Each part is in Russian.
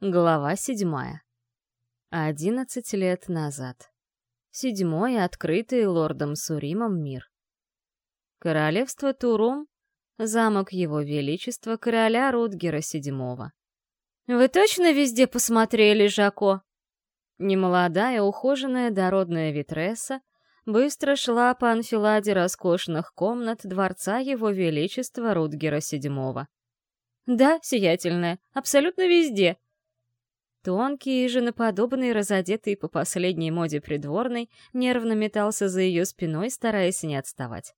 Глава седьмая. Одиннадцать лет назад. Седьмой, открытый лордом Суримом мир. Королевство Турум, замок его величества короля Рутгера VII. «Вы точно везде посмотрели, Жако?» Немолодая, ухоженная дородная витресса быстро шла по анфиладе роскошных комнат дворца его величества Рутгера VII. «Да, сиятельная, абсолютно везде», Тонкий и женоподобный, разодетый по последней моде придворный, нервно метался за ее спиной, стараясь не отставать.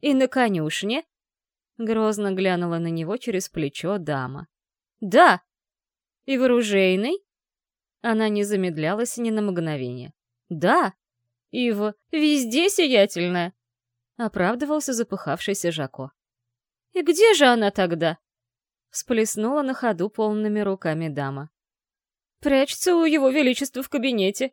«И на конюшне?» — грозно глянула на него через плечо дама. «Да! И в оружейной?» Она не замедлялась ни на мгновение. «Да! И в... везде сиятельная!» — оправдывался запыхавшийся Жако. «И где же она тогда?» — всплеснула на ходу полными руками дама. Прячется у его величества в кабинете!»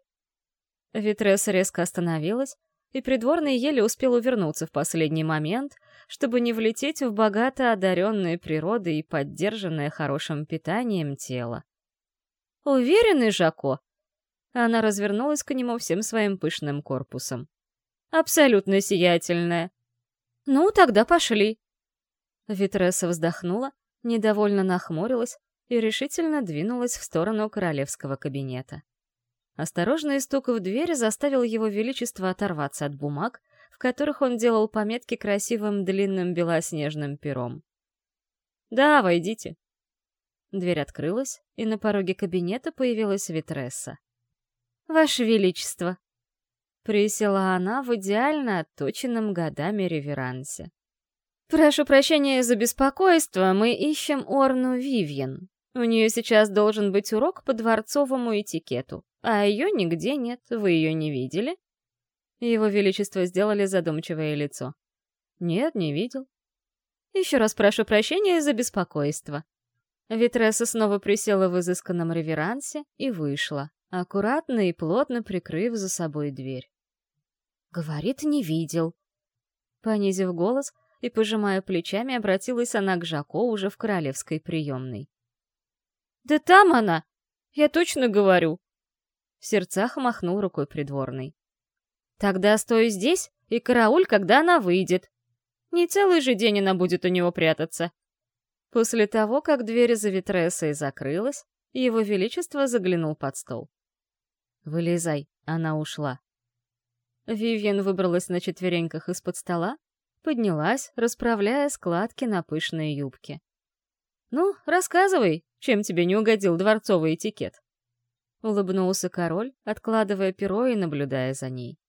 Витресса резко остановилась, и придворный еле успел увернуться в последний момент, чтобы не влететь в богато одаренное природой и поддержанное хорошим питанием тело. «Уверены, Жако?» Она развернулась к нему всем своим пышным корпусом. «Абсолютно сиятельная!» «Ну, тогда пошли!» Витресса вздохнула, недовольно нахмурилась, и решительно двинулась в сторону королевского кабинета. Осторожный стук в дверь заставил его величество оторваться от бумаг, в которых он делал пометки красивым длинным белоснежным пером. «Да, войдите». Дверь открылась, и на пороге кабинета появилась Витресса. «Ваше Величество!» Присела она в идеально отточенном годами реверансе. «Прошу прощения за беспокойство, мы ищем Орну Вивьен. У нее сейчас должен быть урок по дворцовому этикету, а ее нигде нет, вы ее не видели?» Его Величество сделали задумчивое лицо. «Нет, не видел». «Еще раз прошу прощения за беспокойство». Витресса снова присела в изысканном реверансе и вышла, аккуратно и плотно прикрыв за собой дверь. «Говорит, не видел». Понизив голос и, пожимая плечами, обратилась она к Жако уже в королевской приемной. «Да там она! Я точно говорю!» В сердцах махнул рукой придворный. «Тогда стой здесь и карауль, когда она выйдет. Не целый же день она будет у него прятаться». После того, как дверь за Витрессой закрылась, его величество заглянул под стол. «Вылезай, она ушла». Вивьен выбралась на четвереньках из-под стола, поднялась, расправляя складки на пышной юбке. «Ну, рассказывай, чем тебе не угодил дворцовый этикет?» Улыбнулся король, откладывая перо и наблюдая за ней.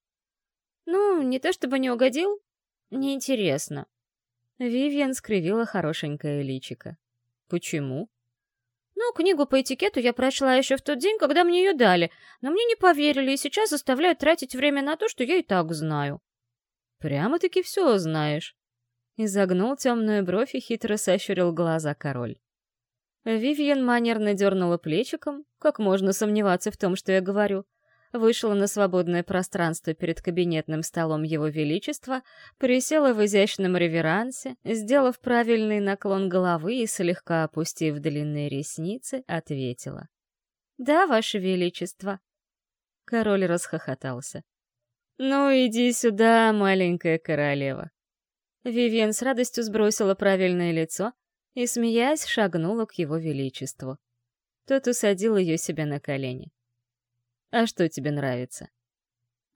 «Ну, не то чтобы не угодил, неинтересно». Вивьен скривила хорошенькое личико. «Почему?» «Ну, книгу по этикету я прочла еще в тот день, когда мне ее дали, но мне не поверили и сейчас заставляют тратить время на то, что я и так знаю». «Прямо-таки все знаешь», Изогнул темную бровь и хитро сощурил глаза король. Вивьен манерно дернула плечиком, как можно сомневаться в том, что я говорю, вышла на свободное пространство перед кабинетным столом Его Величества, присела в изящном реверансе, сделав правильный наклон головы и слегка опустив длинные ресницы, ответила. «Да, Ваше Величество». Король расхохотался. «Ну, иди сюда, маленькая королева. Вивьен с радостью сбросила правильное лицо и, смеясь, шагнула к его величеству. Тот усадил ее себе на колени. «А что тебе нравится?»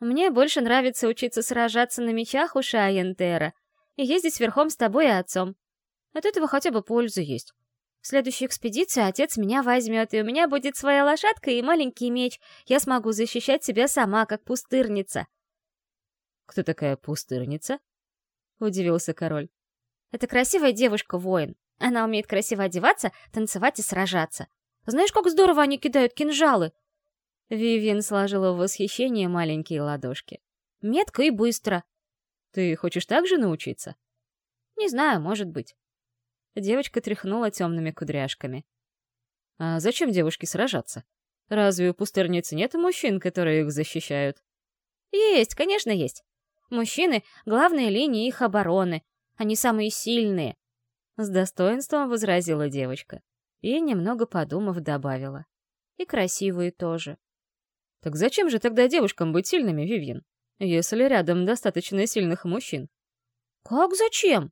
«Мне больше нравится учиться сражаться на мечах у Шайентера и ездить верхом с тобой и отцом. От этого хотя бы польза есть. В следующей экспедиции отец меня возьмет, и у меня будет своя лошадка и маленький меч. Я смогу защищать себя сама, как пустырница». «Кто такая пустырница?» Удивился король. «Это красивая девушка-воин. Она умеет красиво одеваться, танцевать и сражаться. Знаешь, как здорово они кидают кинжалы?» Вивиан сложила в восхищение маленькие ладошки. «Метко и быстро». «Ты хочешь так же научиться?» «Не знаю, может быть». Девочка тряхнула темными кудряшками. «А зачем девушке сражаться? Разве у пустырницы нет мужчин, которые их защищают?» «Есть, конечно, есть. Мужчины — главная линия их обороны. Они самые сильные. С достоинством возразила девочка. и, немного подумав, добавила. И красивые тоже. Так зачем же тогда девушкам быть сильными, Вивьен, если рядом достаточно сильных мужчин? Как зачем?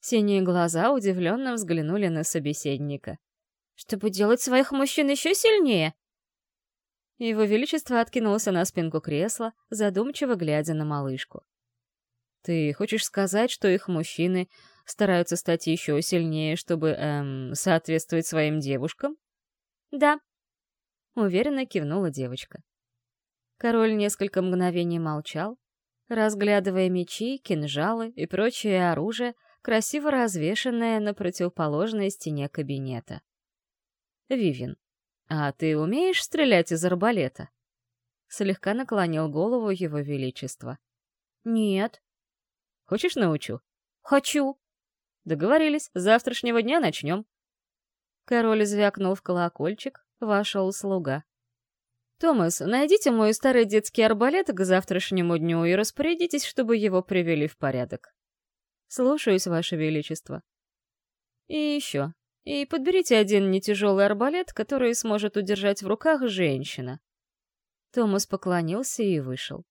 Синие глаза удивленно взглянули на собеседника. Чтобы делать своих мужчин еще сильнее. Его Величество откинулся на спинку кресла, задумчиво глядя на малышку. «Ты хочешь сказать, что их мужчины стараются стать еще сильнее, чтобы, эм, соответствовать своим девушкам?» «Да», — уверенно кивнула девочка. Король несколько мгновений молчал, разглядывая мечи, кинжалы и прочее оружие, красиво развешанное на противоположной стене кабинета. «Вивин, а ты умеешь стрелять из арбалета?» Слегка наклонил голову его величество. «Нет». «Хочешь научу?» «Хочу». «Договорились, с завтрашнего дня начнем». Король звякнул в колокольчик, вошел слуга. «Томас, найдите мой старый детский арбалет к завтрашнему дню и распорядитесь, чтобы его привели в порядок». «Слушаюсь, Ваше Величество». «И еще. И подберите один нетяжелый арбалет, который сможет удержать в руках женщина». Томас поклонился и вышел.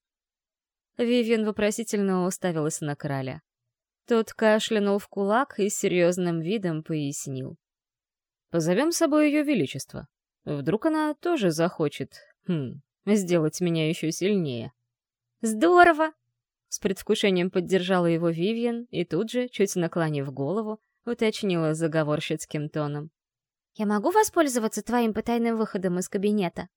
Вивиан вопросительно уставилась на короля. Тот кашлянул в кулак и с серьезным видом пояснил. «Позовем с собой ее величество. Вдруг она тоже захочет, хм, сделать меня еще сильнее». «Здорово!» С предвкушением поддержала его Вивьен и тут же, чуть наклонив голову, уточнила заговорщицким тоном. «Я могу воспользоваться твоим потайным выходом из кабинета?»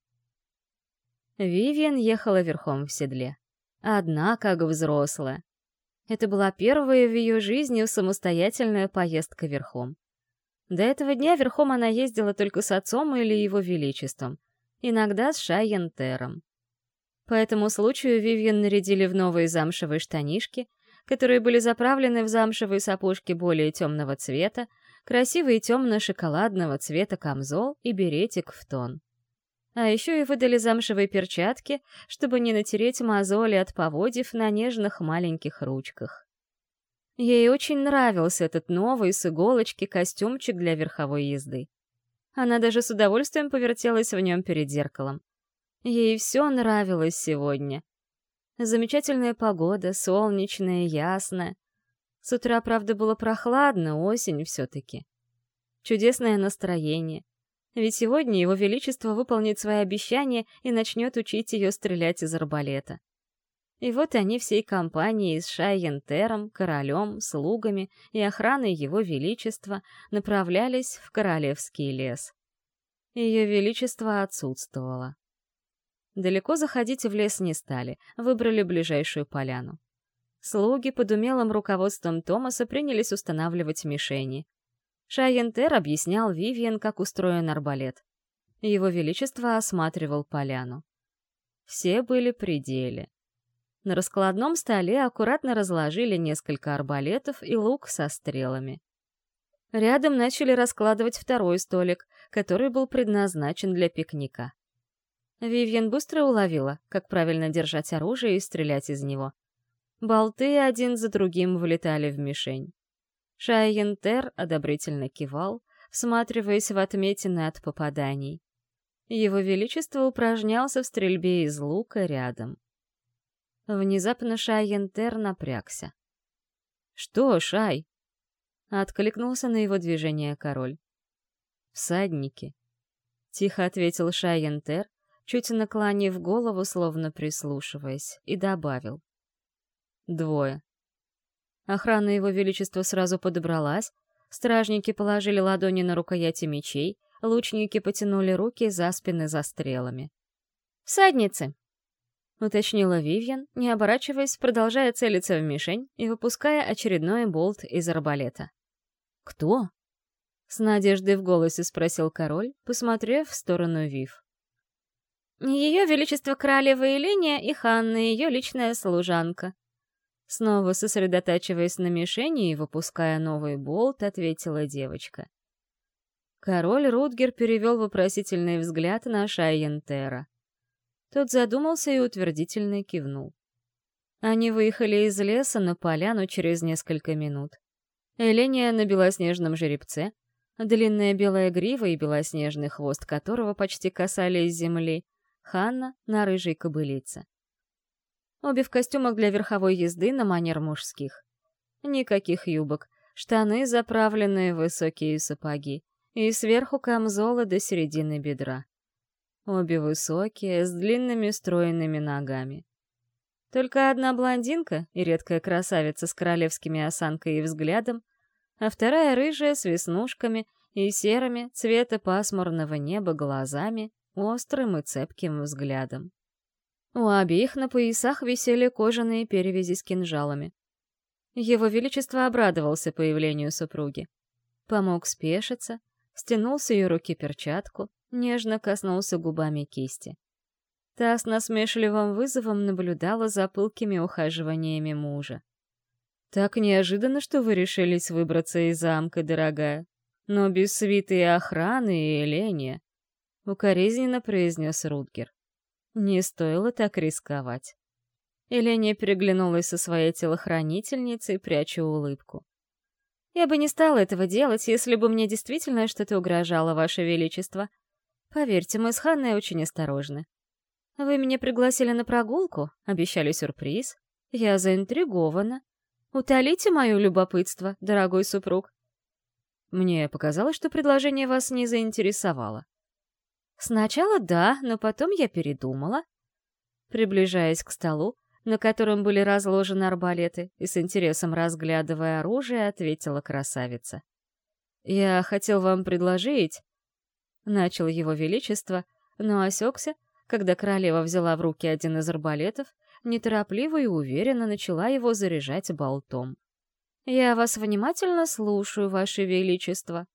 Вивьен ехала верхом в седле. Одна, как взрослая. Это была первая в ее жизни самостоятельная поездка верхом. До этого дня верхом она ездила только с отцом или его величеством, иногда с Шайентером. По этому случаю Вивьен нарядили в новые замшевые штанишки, которые были заправлены в замшевые сапожки более темного цвета, красивый темно-шоколадного цвета камзол и беретик в тон. А еще и выдали замшевые перчатки, чтобы не натереть мозоли от поводьев на нежных маленьких ручках. Ей очень нравился этот новый с иголочки костюмчик для верховой езды. Она даже с удовольствием повертелась в нем перед зеркалом. Ей все нравилось сегодня. Замечательная погода, солнечная, ясная. С утра, правда, было прохладно, осень все-таки. Чудесное настроение. Ведь сегодня его величество выполнит свои обещания и начнет учить ее стрелять из арбалета. И вот они всей компанией с Шайентером, королем, слугами и охраной его величества направлялись в королевский лес. Ее величество отсутствовало. Далеко заходить в лес не стали, выбрали ближайшую поляну. Слуги под умелым руководством Томаса принялись устанавливать мишени. Шайентер объяснял Вивиан, как устроен арбалет. Его Величество осматривал поляну. Все были при деле. На раскладном столе аккуратно разложили несколько арбалетов и лук со стрелами. Рядом начали раскладывать второй столик, который был предназначен для пикника. Вивьен быстро уловила, как правильно держать оружие и стрелять из него. Болты один за другим влетали в мишень. Шайентер одобрительно кивал, всматриваясь в отметины от попаданий. Его Величество упражнялся в стрельбе из лука рядом. Внезапно Шайентер напрягся. «Что, Шай?» — откликнулся на его движение король. «Всадники», — тихо ответил Шайентер, чуть наклонив голову, словно прислушиваясь, и добавил. «Двое». Охрана его величества сразу подобралась, стражники положили ладони на рукояти мечей, лучники потянули руки за спины за стрелами. «Всадницы!» — уточнила Вивьен, не оборачиваясь, продолжая целиться в мишень и выпуская очередной болт из арбалета. «Кто?» — с надеждой в голосе спросил король, посмотрев в сторону Вив. «Ее Величество Королева Еления и Ханна, ее личная служанка». Снова сосредотачиваясь на мишени и выпуская новый болт, ответила девочка. Король Рутгер перевел вопросительный взгляд на Шайентера. Тот задумался и утвердительно кивнул. Они выехали из леса на поляну через несколько минут. Эления на белоснежном жеребце, длинная белая грива и белоснежный хвост которого почти касались земли, Ханна на рыжей кобылице. Обе в костюмах для верховой езды на манер мужских. Никаких юбок, штаны, заправленные в высокие сапоги, и сверху камзола до середины бедра. Обе высокие, с длинными стройными ногами. Только одна блондинка и редкая красавица с королевскими осанкой и взглядом, а вторая рыжая с веснушками и серыми цвета пасмурного неба глазами, острым и цепким взглядом. У обеих на поясах висели кожаные перевязи с кинжалами. Его Величество обрадовался появлению супруги. Помог спешиться, стянул с ее руки перчатку, нежно коснулся губами кисти. Та с насмешливым вызовом наблюдала за пылкими ухаживаниями мужа. «Так неожиданно, что вы решились выбраться из замка, дорогая. Но без свиты и охраны и ления», — укоризненно произнес Рутгер. «Не стоило так рисковать». Эления переглянулась со своей телохранительницей, пряча улыбку. «Я бы не стала этого делать, если бы мне действительно что-то угрожало, Ваше Величество. Поверьте, мы с Ханной очень осторожны. Вы меня пригласили на прогулку, обещали сюрприз. Я заинтригована. Утолите мое любопытство, дорогой супруг. Мне показалось, что предложение вас не заинтересовало. Сначала да, но потом я передумала. Приближаясь к столу, на котором были разложены арбалеты, и с интересом разглядывая оружие, ответила красавица. «Я хотел вам предложить...» Начал его величество, но осекся, когда королева взяла в руки один из арбалетов, неторопливо и уверенно начала его заряжать болтом. «Я вас внимательно слушаю, ваше величество»,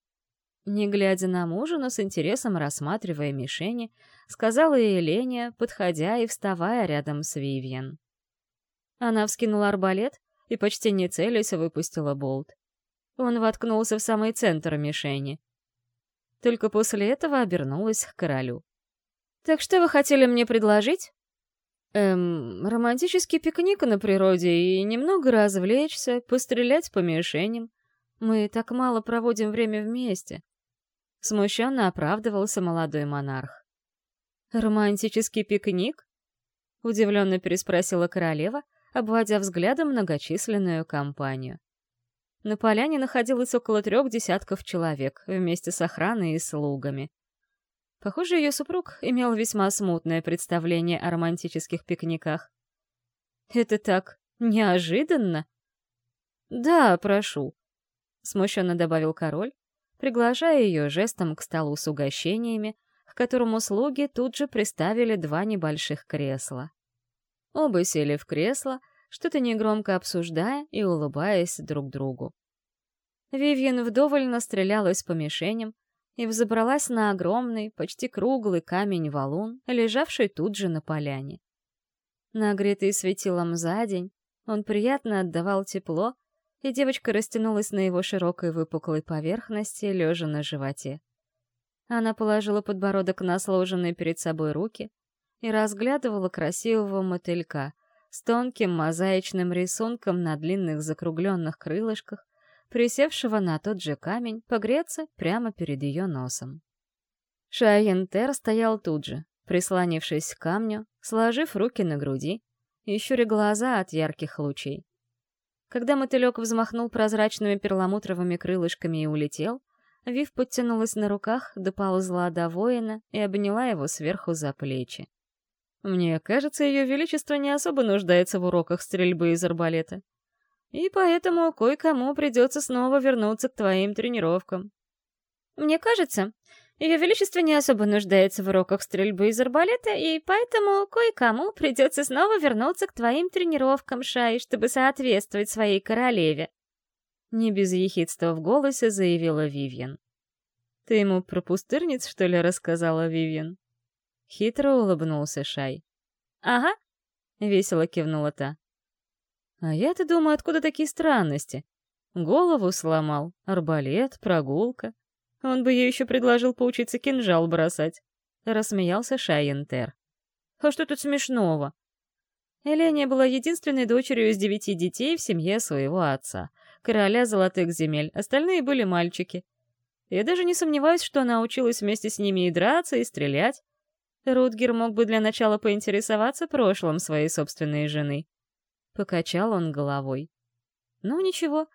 не глядя на мужа, но с интересом рассматривая мишени, сказала Елене, подходя и вставая рядом с Вивьен. Она вскинула арбалет и, почти не целясь, выпустила болт. Он воткнулся в самый центр мишени. Только после этого обернулась к королю. Так что вы хотели мне предложить? Эм, романтический пикник на природе и немного развлечься, пострелять по мишеням. Мы так мало проводим время вместе. Смущенно оправдывался молодой монарх. «Романтический пикник?» — удивленно переспросила королева, обводя взглядом многочисленную компанию. На поляне находилось около трех десятков человек, вместе с охраной и слугами. Похоже, ее супруг имел весьма смутное представление о романтических пикниках. «Это так неожиданно!» «Да, прошу», — смущенно добавил король, приглашая ее жестом к столу с угощениями, к которому слуги тут же приставили два небольших кресла. Оба сели в кресло, что-то негромко обсуждая и улыбаясь друг другу. Вивьен вдоволь настрелялась по мишеням, и взобралась на огромный, почти круглый камень-валун, лежавший тут же на поляне. Нагретый светилом за день, он приятно отдавал тепло, и девочка растянулась на его широкой выпуклой поверхности, лежа на животе. Она положила подбородок на сложенные перед собой руки и разглядывала красивого мотылька с тонким мозаичным рисунком на длинных закругленных крылышках, присевшего на тот же камень, погреться прямо перед ее носом. Шайентер стоял тут же, прислонившись к камню, сложив руки на груди и щуря глаза от ярких лучей. Когда мотылек взмахнул прозрачными перламутровыми крылышками и улетел, Вив подтянулась на руках, доползла до воина и обняла его сверху за плечи. «Мне кажется, ее величество не особо нуждается в уроках стрельбы из арбалета», и поэтому кое-кому придется снова вернуться к твоим тренировкам. Мне кажется, ее Величество не особо нуждается в уроках стрельбы из арбалета, и поэтому кое-кому придется снова вернуться к твоим тренировкам, Шай, чтобы соответствовать своей королеве. Не без ехидства в голосе заявила Вивьен. «Ты ему про пустырниц, что ли, рассказала Вивьен?» Хитро улыбнулся Шай. «Ага», — весело кивнула та. А я-то думаю, откуда такие странности? Голову сломал, арбалет, прогулка. Он бы ей еще предложил поучиться кинжал бросать. Рассмеялся Шайентер. А что тут смешного? Эления была единственной дочерью из девяти детей в семье своего отца, короля золотых земель, остальные были мальчики. Я даже не сомневаюсь, что она училась вместе с ними и драться, и стрелять. Рутгер мог бы для начала поинтересоваться прошлым своей собственной жены. Покачал он головой. Ну, ничего,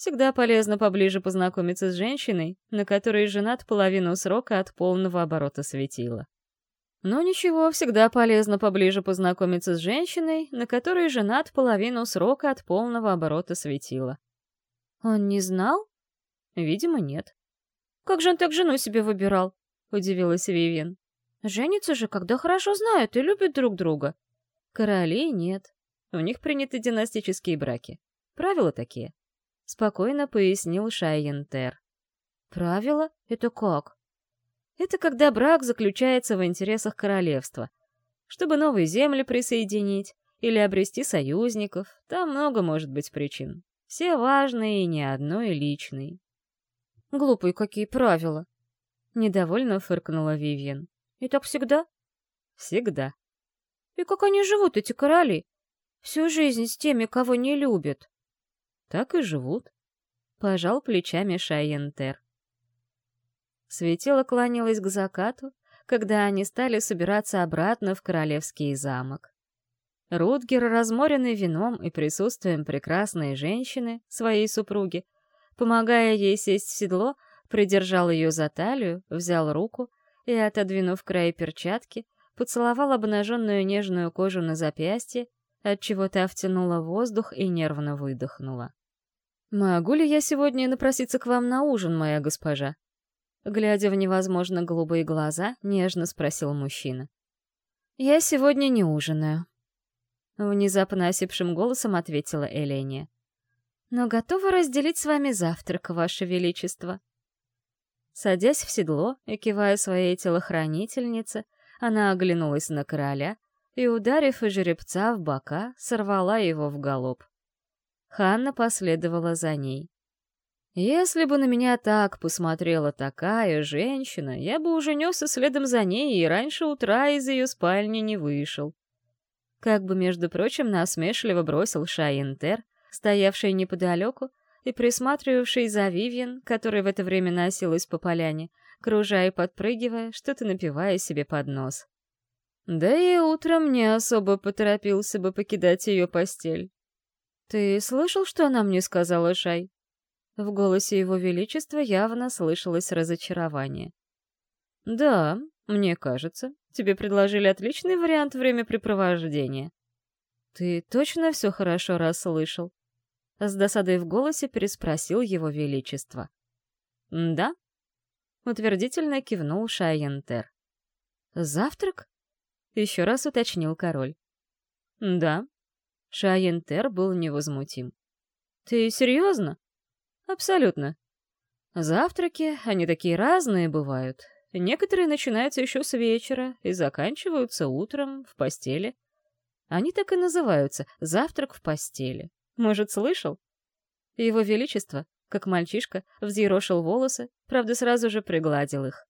всегда полезно поближе познакомиться с женщиной, на которой женат половину срока от полного оборота светила. Ну ничего, всегда полезно поближе познакомиться с женщиной, на которой женат половину срока от полного оборота светила. Он не знал? Видимо, нет. Как же он так жену себе выбирал? Удивилась Вивиан. Женятся же, когда хорошо знают и любят друг друга. Королей нет. У них приняты династические браки. Правила такие. Спокойно пояснил Шайентер. Правила? Это как? Это когда брак заключается в интересах королевства. Чтобы новые земли присоединить или обрести союзников, там много может быть причин. Все важные и ни одной личной. Глупые какие правила. Недовольно фыркнула Вивьен. И так всегда? Всегда. И как они живут, эти короли? Всю жизнь с теми, кого не любят. Так и живут. Пожал плечами Шайентер. Светило кланялось к закату, когда они стали собираться обратно в королевский замок. Рутгер, разморенный вином и присутствием прекрасной женщины, своей супруги, помогая ей сесть в седло, придержал ее за талию, взял руку и, отодвинув край перчатки, поцеловал обнаженную нежную кожу на запястье, отчего та втянула воздух и нервно выдохнула. «Могу ли я сегодня напроситься к вам на ужин, моя госпожа?» Глядя в невозможно голубые глаза, нежно спросил мужчина. «Я сегодня не ужинаю», — внезапно осипшим голосом ответила Эления. «Но готова разделить с вами завтрак, ваше величество». Садясь в седло и кивая своей телохранительнице, она оглянулась на короля и, ударив жеребца в бока, сорвала его в галоп. Ханна последовала за ней. Если бы на меня так посмотрела такая женщина, я бы уже несся следом за ней и раньше утра из ее спальни не вышел. Как бы, между прочим, насмешливо бросил Шайентер, стоявший неподалеку и присматривавший за Вивьен, которая в это время носилась по поляне, кружая и подпрыгивая, что-то напивая себе под нос. Да и утром не особо поторопился бы покидать ее постель. «Ты слышал, что она мне сказала, Шай?» В голосе его величества явно слышалось разочарование. «Да, мне кажется, тебе предложили отличный вариант времяпрепровождения». «Ты точно все хорошо расслышал?» С досадой в голосе переспросил его величество. «Да?» — утвердительно кивнул Шайентер. «Завтрак?» — еще раз уточнил король. «Да». Шайентер был невозмутим. «Ты серьезно?» «Абсолютно. Завтраки, они такие разные бывают. Некоторые начинаются еще с вечера и заканчиваются утром в постели. Они так и называются — завтрак в постели. Может, слышал? Его Величество, как мальчишка, взъерошил волосы, правда, сразу же пригладил их.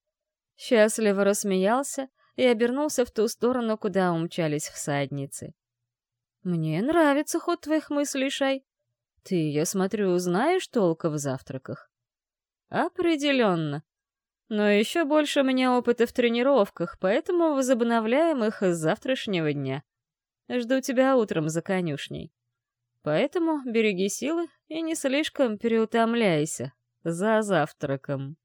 Счастливо рассмеялся и обернулся в ту сторону, куда умчались всадницы. «Мне нравится ход твоих мыслей, Шай. Ты, я смотрю, знаешь толка в завтраках?» «Определенно. Но еще больше у меня опыта в тренировках, поэтому возобновляем их с завтрашнего дня. Жду тебя утром за конюшней». Поэтому береги силы и не слишком переутомляйся за завтраком.